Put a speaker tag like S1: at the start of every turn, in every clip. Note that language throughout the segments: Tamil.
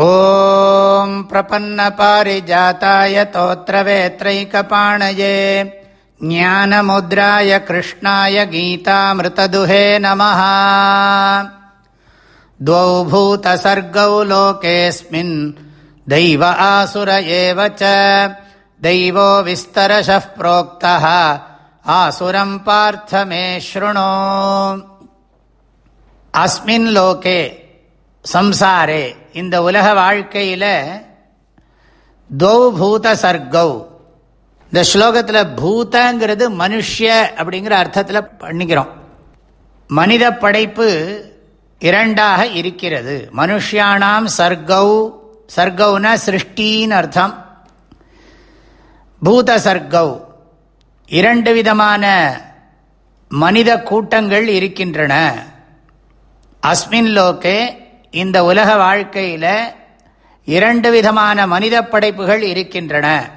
S1: ॐ प्रपन्नपारिजाताय तोत्रवेत्रैकपाणये ज्ञानमुद्राय कृष्णाय गीतामृतदुहे नमः द्वौ भूतसर्गौ लोकेऽस्मिन् दैव आसुर एव च दैवो विस्तरशः प्रोक्तः आसुरम् पार्थ मे शृणु अस्मिन् लोके சம்சாரே. இந்த உலக வாழ்க்கையில் தௌ பூத சர்க்கௌ. இந்த ஸ்லோகத்தில் பூதங்கிறது மனுஷிய அப்படிங்கிற அர்த்தத்தில் பண்ணிக்கிறோம். மனித படைப்பு இரண்டாக இருக்கிறது. மனுஷியானாம் சர்க்கௌ. சர்க்கௌன சிருஷ்டின்னு அர்த்தம். பூத சர்க்கௌ. இரண்டு விதமான மனித கூட்டங்கள் இருக்கின்றன. அஸ்மின் லோகே இந்த உலக வாழ்க்கையில் இரண்டு விதமான மனித படைப்புகள் இருக்கின்றன.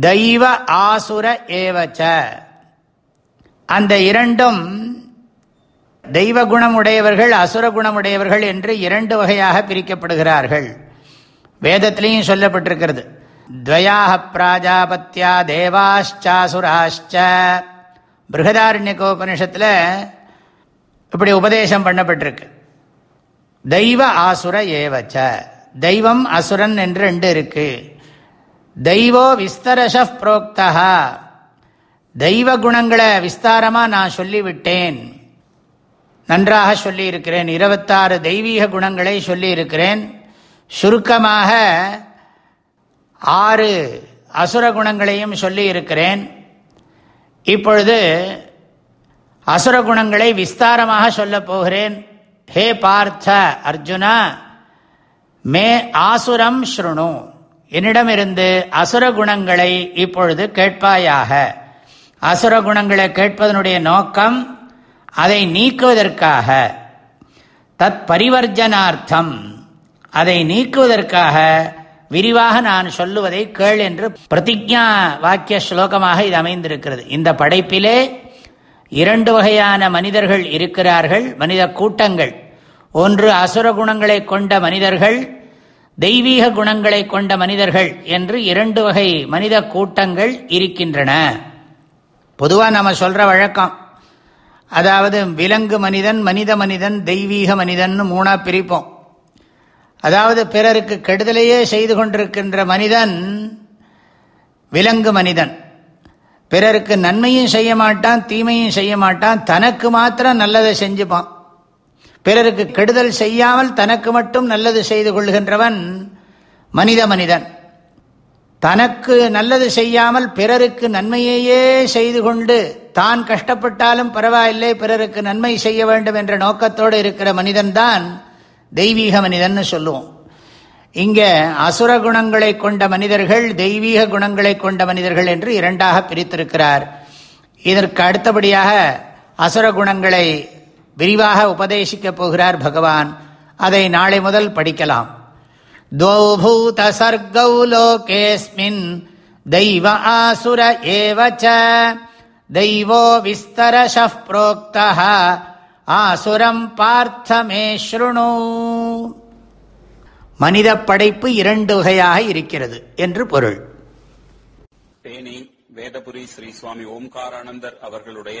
S1: தெய்வ ஆசுர ஏவச்ச. அந்த இரண்டும் தெய்வ குணமுடையவர்கள் அசுர குணமுடையவர்கள் என்று இரண்டு வகையாக பிரிக்கப்படுகிறார்கள். வேதத்திலையும் சொல்லப்பட்டிருக்கிறது. துவயாக பிராஜாபத்யா தேவாஷ்சாசுராஷ்ச. பிருகதாரண்யகோபனிஷத்தில் இப்படி உபதேசம் பண்ணப்பட்டிருக்கு. தெய்வ ஆசுர ஏவச்ச. தெய்வம் அசுரன் என்று ரெண்டு இருக்கு. தெய்வோ விஸ்தரஷ புரோக்தா தெய்வ குணங்களை விஸ்தாரமாக நான் சொல்லிவிட்டேன். நன்றாக சொல்லியிருக்கிறேன். இருபத்தாறு தெய்வீக குணங்களை சொல்லி இருக்கிறேன் சுருக்கமாக ஆறு அசுர குணங்களையும் சொல்லி இருக்கிறேன் இப்பொழுது அசுர குணங்களை விஸ்தாரமாக சொல்லப் போகிறேன். ஹே பார்த்த அர்ஜுனா மே ஆசுரம் ஸ்ருணு. என்னிடமிருந்து அசுர குணங்களை இப்பொழுது கேட்பாயாக. அசுர குணங்களை கேட்பதனுடைய நோக்கம் அதை நீக்குவதற்காக. தத் பரிவர்ஜனார்த்தம் அதை நீக்குவதற்காக விரிவாக நான் சொல்லுவதை கேள் என்று பிரதிஜா வாக்கிய ஸ்லோகமாக இது அமைந்திருக்கிறது. இந்த படைப்பிலே இரண்டு வகையான மனிதர்கள் இருக்கிறார்கள் மனித கூட்டங்கள். ஒன்று அசுர குணங்களை கொண்ட மனிதர்கள் தெய்வீக குணங்களை கொண்ட மனிதர்கள் என்று இரண்டு வகை மனித கூட்டங்கள் இருக்கின்றன. பொதுவாக நம்ம சொல்ற வழக்கம் அதாவது விலங்கு மனிதன் மனித மனிதன் தெய்வீக மனிதன் மூணா பிரிப்போம். அதாவது பிறருக்கு கெடுதலையே செய்து கொண்டிருக்கின்ற மனிதன் விலங்கு மனிதன். பிறருக்கு நன்மையும் செய்ய மாட்டான் தீமையும் செய்ய மாட்டான் தனக்கு மாத்திரம் நல்லதை செஞ்சுப்பான். பிறருக்கு கெடுதல் செய்யாமல் தனக்கு மட்டும் நல்லது செய்து கொள்கின்றவன் மனித மனிதன். தனக்கு நல்லது செய்யாமல் பிறருக்கு நன்மையையே செய்து கொண்டு தான் கஷ்டப்பட்டாலும் பரவாயில்லை பிறருக்கு நன்மை செய்ய வேண்டும் என்ற நோக்கத்தோடு இருக்கிற மனிதன்தான் தெய்வீக மனிதன் சொல்லுவோம். இங்கே அசுர குணங்களை கொண்ட மனிதர்கள் தெய்வீக குணங்களை கொண்ட மனிதர்கள் என்று இரண்டாக பிரித்திருக்கிறார். இதற்கு அடுத்தபடியாக அசுர குணங்களை விரிவாக உபதேசிக்கப் போகிறார் பகவான். அதை நாளை முதல் படிக்கலாம். தோபூத சர்கௌ லோகேஸ்மின் தெய்வ ஆசுர ஏவச்ச தெய்வோ விஸ்தரஷ புரோக்தா ஆசுரம் பார்த்தமே ஸ்ருணு மனித படைப்பு இரண்டு வகையாக இருக்கிறது என்று பொருள்.
S2: தேனி வேதபுரி ஸ்ரீ சுவாமி ஓம்காரானந்தர் அவர்களுடைய